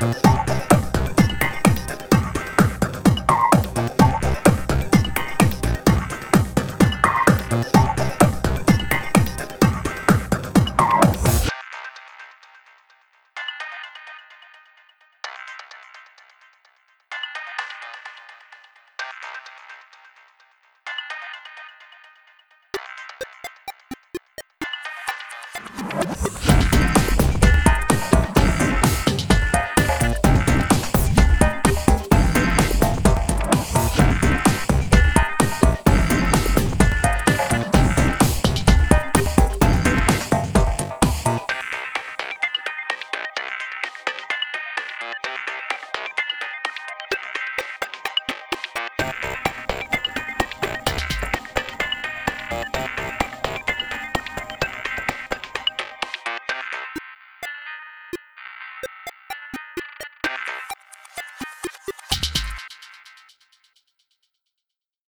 you